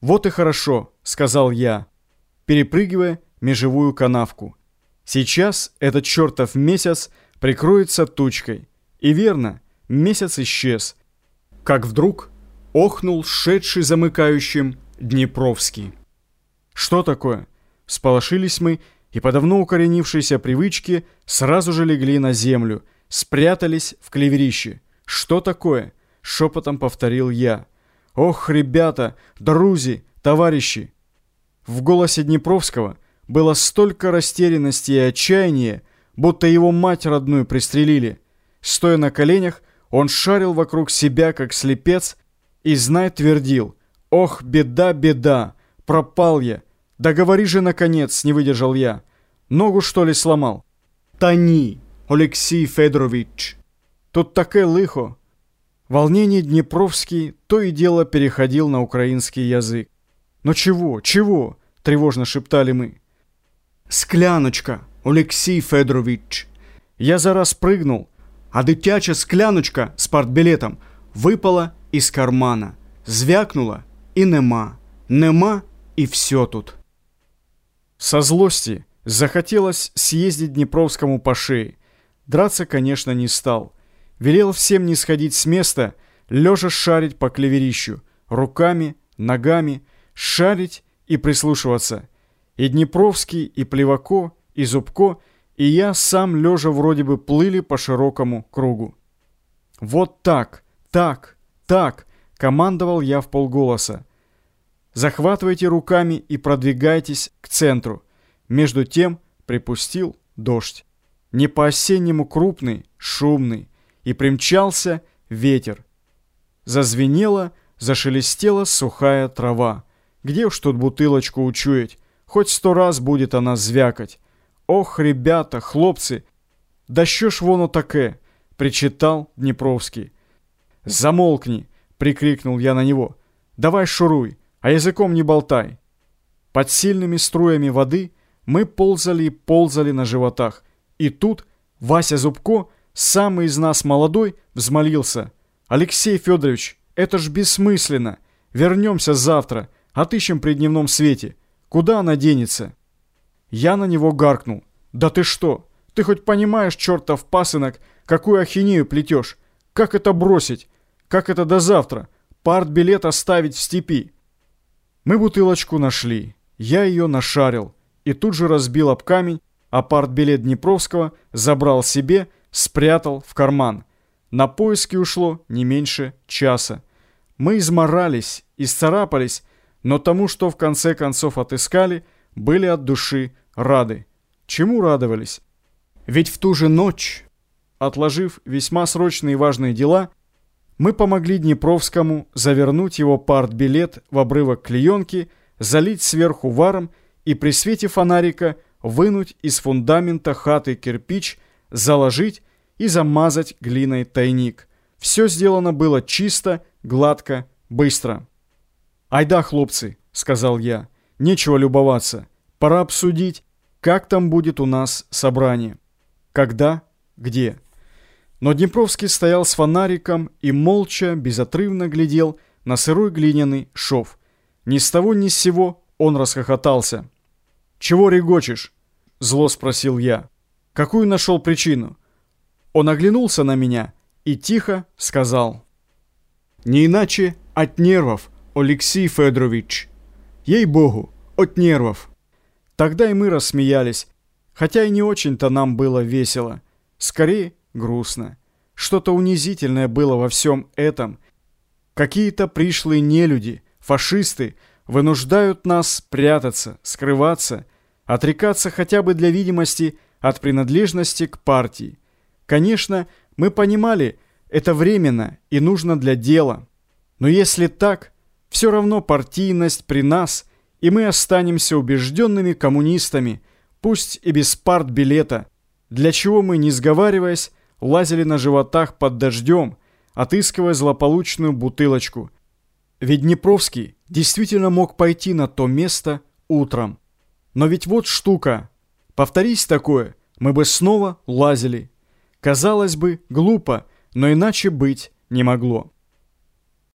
«Вот и хорошо», — сказал я, перепрыгивая межевую канавку. «Сейчас этот чертов месяц прикроется тучкой». И верно, месяц исчез. Как вдруг охнул шедший замыкающим Днепровский. «Что такое?» Сполошились мы и по давно укоренившейся привычке сразу же легли на землю, спрятались в клеверище. «Что такое?» — шепотом повторил я. «Ох, ребята, друзи, товарищи!» В голосе Днепровского было столько растерянности и отчаяния, будто его мать родную пристрелили. Стоя на коленях, он шарил вокруг себя, как слепец, и, знай, твердил, «Ох, беда, беда! Пропал я! Да говори же, наконец!» — не выдержал я. «Ногу, что ли, сломал?» «Тони, Алексей Федорович!» Тут таке лихо. Волнение Днепровский то и дело переходил на украинский язык. «Но чего, чего?» — тревожно шептали мы. «Скляночка, Алексей Федорович!» Я зараз прыгнул, а дитяча скляночка з партбілетом випала із кармана, звякнула і нема, нема і все тут. Со злости захотелось съездить Днепровскому по шее. Драться, конечно, не стал. Велел всем не сходить с места, лежа шарить по клеверищу, руками, ногами, шарить и прислушиваться. И Днепровский, и Плевако, и Зубко — и я сам лежа вроде бы плыли по широкому кругу. «Вот так, так, так!» — командовал я в полголоса. «Захватывайте руками и продвигайтесь к центру». Между тем припустил дождь. Не по-осеннему крупный, шумный. И примчался ветер. Зазвенела, зашелестела сухая трава. Где уж тут бутылочку учуять? Хоть сто раз будет она звякать. «Ох, ребята, хлопцы, да що ж воно таке?» — причитал Днепровский. «Замолкни!» — прикрикнул я на него. «Давай шуруй, а языком не болтай!» Под сильными струями воды мы ползали и ползали на животах. И тут Вася Зубко, самый из нас молодой, взмолился. «Алексей Федорович, это ж бессмысленно! Вернемся завтра, отыщем при дневном свете. Куда она денется?» Я на него гаркнул. «Да ты что? Ты хоть понимаешь, чертов пасынок, какую ахинею плетешь? Как это бросить? Как это до завтра? Партбилет оставить в степи?» Мы бутылочку нашли. Я ее нашарил. И тут же разбил об камень, а партбилет Днепровского забрал себе, спрятал в карман. На поиски ушло не меньше часа. Мы изморались, исцарапались, но тому, что в конце концов отыскали, были от души рады. Чему радовались? Ведь в ту же ночь, отложив весьма срочные и важные дела, мы помогли Днепровскому завернуть его партбилет в обрывок клеенки, залить сверху варом и при свете фонарика вынуть из фундамента хаты кирпич, заложить и замазать глиной тайник. Все сделано было чисто, гладко, быстро. «Айда, хлопцы», — сказал я, — «нечего любоваться. Пора обсудить, как там будет у нас собрание. Когда, где. Но Днепровский стоял с фонариком и молча, безотрывно глядел на сырой глиняный шов. Ни с того ни с сего он расхохотался. «Чего регочешь?» — зло спросил я. «Какую нашел причину?» Он оглянулся на меня и тихо сказал. «Не иначе от нервов, Алексей Федорович. Ей-богу, от нервов». Тогда и мы рассмеялись, хотя и не очень-то нам было весело. Скорее, грустно. Что-то унизительное было во всем этом. Какие-то пришлые нелюди, фашисты, вынуждают нас прятаться, скрываться, отрекаться хотя бы для видимости от принадлежности к партии. Конечно, мы понимали, это временно и нужно для дела. Но если так, все равно партийность при нас – и мы останемся убежденными коммунистами, пусть и без партбилета, для чего мы, не сговариваясь, лазили на животах под дождем, отыскивая злополучную бутылочку. Ведь Днепровский действительно мог пойти на то место утром. Но ведь вот штука. Повторись такое, мы бы снова лазили. Казалось бы, глупо, но иначе быть не могло.